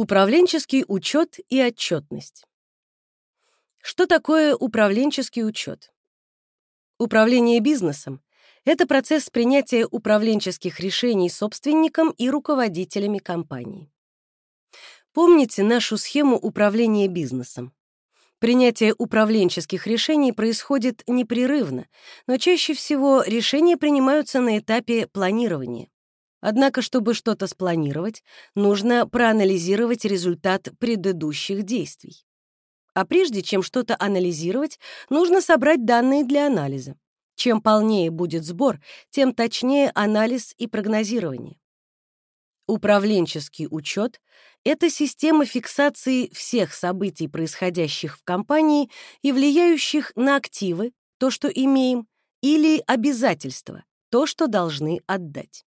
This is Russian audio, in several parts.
Управленческий учет и отчетность. Что такое управленческий учет? Управление бизнесом — это процесс принятия управленческих решений собственником и руководителями компании. Помните нашу схему управления бизнесом. Принятие управленческих решений происходит непрерывно, но чаще всего решения принимаются на этапе планирования. Однако, чтобы что-то спланировать, нужно проанализировать результат предыдущих действий. А прежде чем что-то анализировать, нужно собрать данные для анализа. Чем полнее будет сбор, тем точнее анализ и прогнозирование. Управленческий учет — это система фиксации всех событий, происходящих в компании и влияющих на активы, то, что имеем, или обязательства, то, что должны отдать.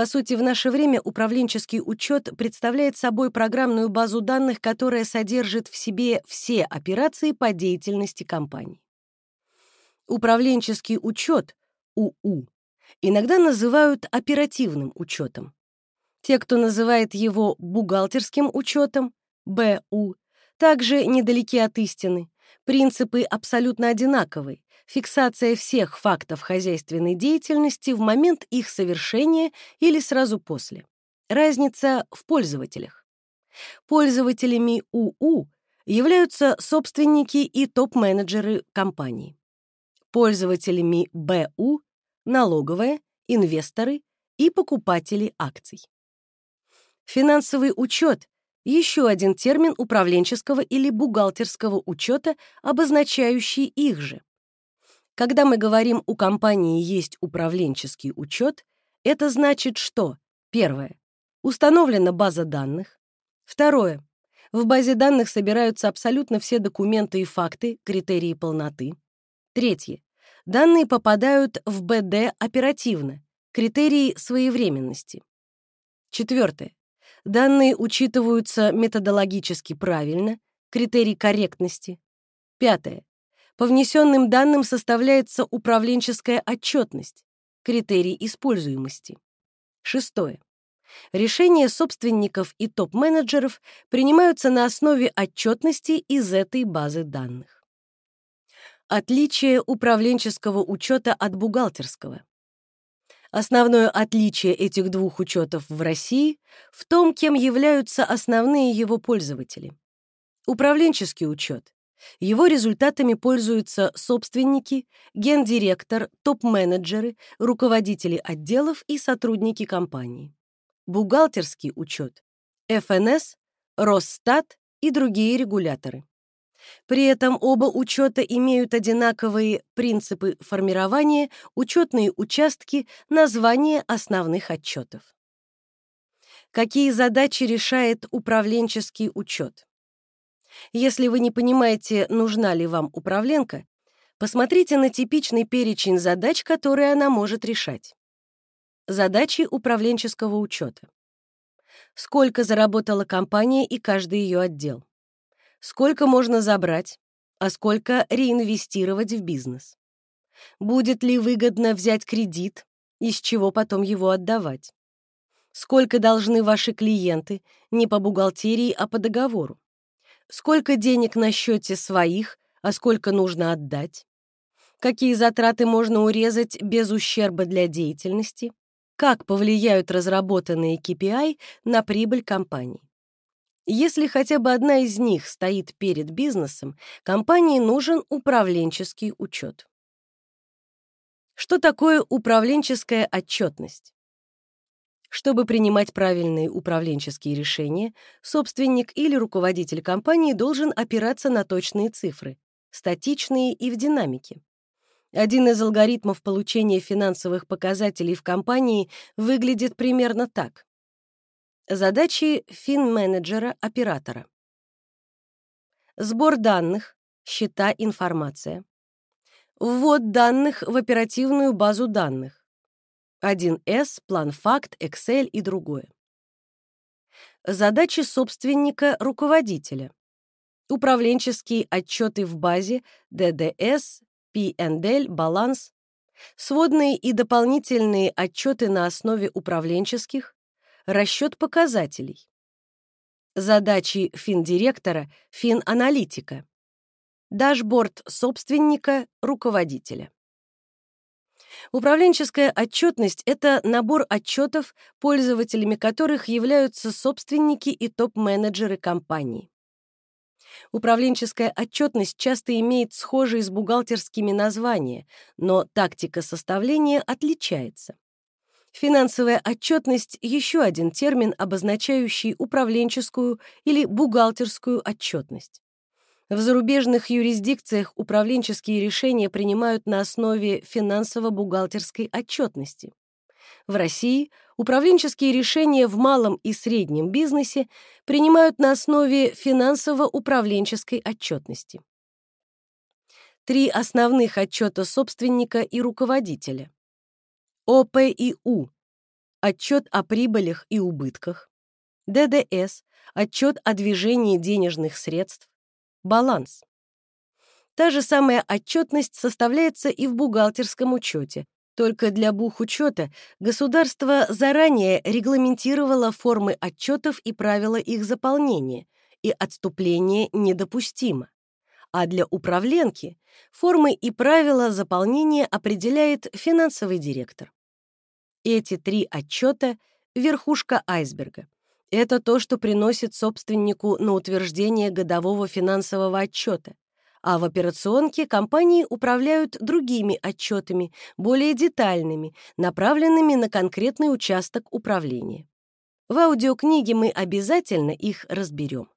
По сути, в наше время управленческий учет представляет собой программную базу данных, которая содержит в себе все операции по деятельности компании. Управленческий учет, УУ, иногда называют оперативным учетом. Те, кто называет его бухгалтерским учетом, БУ, также недалеки от истины. Принципы абсолютно одинаковые, фиксация всех фактов хозяйственной деятельности в момент их совершения или сразу после. Разница в пользователях. Пользователями УУ являются собственники и топ-менеджеры компании. Пользователями БУ — налоговые, инвесторы и покупатели акций. Финансовый учет — еще один термин управленческого или бухгалтерского учета, обозначающий их же. Когда мы говорим «у компании есть управленческий учет», это значит, что? Первое — установлена база данных, второе — в базе данных собираются абсолютно все документы и факты, критерии полноты, третье — данные попадают в БД оперативно, критерии своевременности, четвертое — данные учитываются методологически правильно, критерий корректности, пятое по внесенным данным составляется управленческая отчетность, критерий используемости. Шестое. Решения собственников и топ-менеджеров принимаются на основе отчетности из этой базы данных. Отличие управленческого учета от бухгалтерского. Основное отличие этих двух учетов в России в том, кем являются основные его пользователи. Управленческий учет его результатами пользуются собственники, гендиректор, топ-менеджеры, руководители отделов и сотрудники компании. Бухгалтерский учет, ФНС, Росстат и другие регуляторы. При этом оба учета имеют одинаковые принципы формирования, учетные участки, названия основных отчетов. Какие задачи решает управленческий учет? Если вы не понимаете, нужна ли вам управленка, посмотрите на типичный перечень задач, которые она может решать. Задачи управленческого учета. Сколько заработала компания и каждый ее отдел? Сколько можно забрать, а сколько реинвестировать в бизнес? Будет ли выгодно взять кредит, из чего потом его отдавать? Сколько должны ваши клиенты, не по бухгалтерии, а по договору? Сколько денег на счете своих, а сколько нужно отдать, какие затраты можно урезать без ущерба для деятельности, как повлияют разработанные KPI на прибыль компании. Если хотя бы одна из них стоит перед бизнесом, компании нужен управленческий учет. Что такое управленческая отчетность? Чтобы принимать правильные управленческие решения, собственник или руководитель компании должен опираться на точные цифры, статичные и в динамике. Один из алгоритмов получения финансовых показателей в компании выглядит примерно так. Задачи фин-менеджера-оператора. Сбор данных, счета, информация. Ввод данных в оперативную базу данных 1С, план-факт, Excel и другое. Задачи собственника-руководителя. Управленческие отчеты в базе, ДДС, P&L, баланс, сводные и дополнительные отчеты на основе управленческих, расчет показателей. Задачи финдиректора, финаналитика. Дашборд собственника, руководителя. Управленческая отчетность — это набор отчетов, пользователями которых являются собственники и топ-менеджеры компании. Управленческая отчетность часто имеет схожие с бухгалтерскими названия, но тактика составления отличается. Финансовая отчетность — еще один термин, обозначающий управленческую или бухгалтерскую отчетность. В зарубежных юрисдикциях управленческие решения принимают на основе финансово-бухгалтерской отчетности. В России управленческие решения в малом и среднем бизнесе принимают на основе финансово-управленческой отчетности. Три основных отчета собственника и руководителя. ОПИУ – отчет о прибылях и убытках. ДДС – отчет о движении денежных средств баланс. Та же самая отчетность составляется и в бухгалтерском учете, только для бухучета государство заранее регламентировало формы отчетов и правила их заполнения, и отступление недопустимо. А для управленки формы и правила заполнения определяет финансовый директор. Эти три отчета — верхушка айсберга. Это то, что приносит собственнику на утверждение годового финансового отчета. А в операционке компании управляют другими отчетами, более детальными, направленными на конкретный участок управления. В аудиокниге мы обязательно их разберем.